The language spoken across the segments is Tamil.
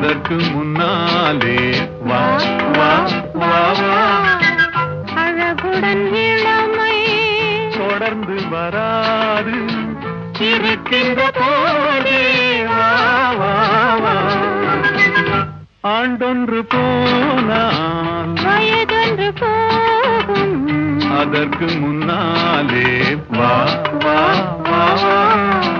அதற்கு முன்னாலே வா வா வா வா. அழகுடன் இளமை தொடர்ந்து வராது. இருக்கின்ற போதே வா வா வா. ஆண்டொன்று போனால் வயதொன்று போகும். அதற்கு முன்னாலே வா வா வா.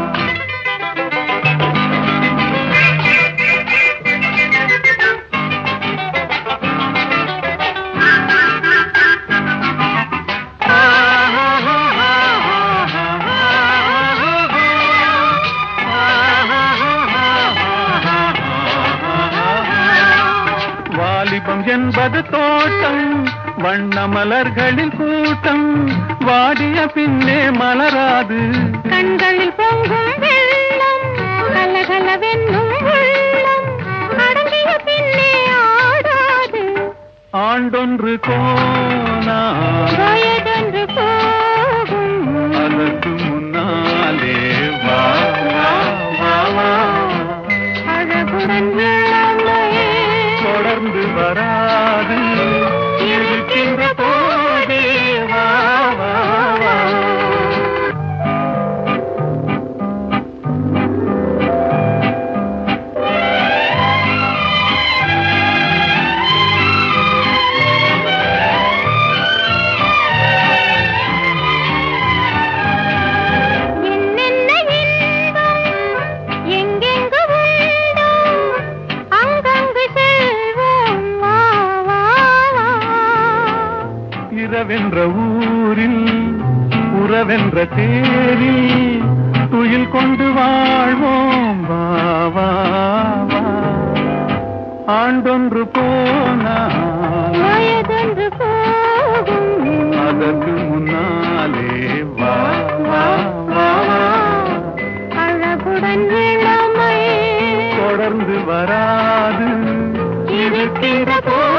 வாலிபம் என்பது தோட்டம். வண்ண மலர்களின் கூட்டம். வாடிய பின்னே மலராது. கண்களில் பொங்கும் வெள்ளம் கலகலவென்னும் அடங்கிய பின்னே ஆடாது. ஆண்டொன்று போனால் வராது. உறவென்ற ஊரில் உறவென்ற தேரில் துயில் கொண்டு வாழ்வோம். வாவா ஆண்டொன்று போனால் வயதொன்று போகும். அதற்கு முன்னாலே வா அழகுடன் தொடர்ந்து வராது. இருக்கிற போ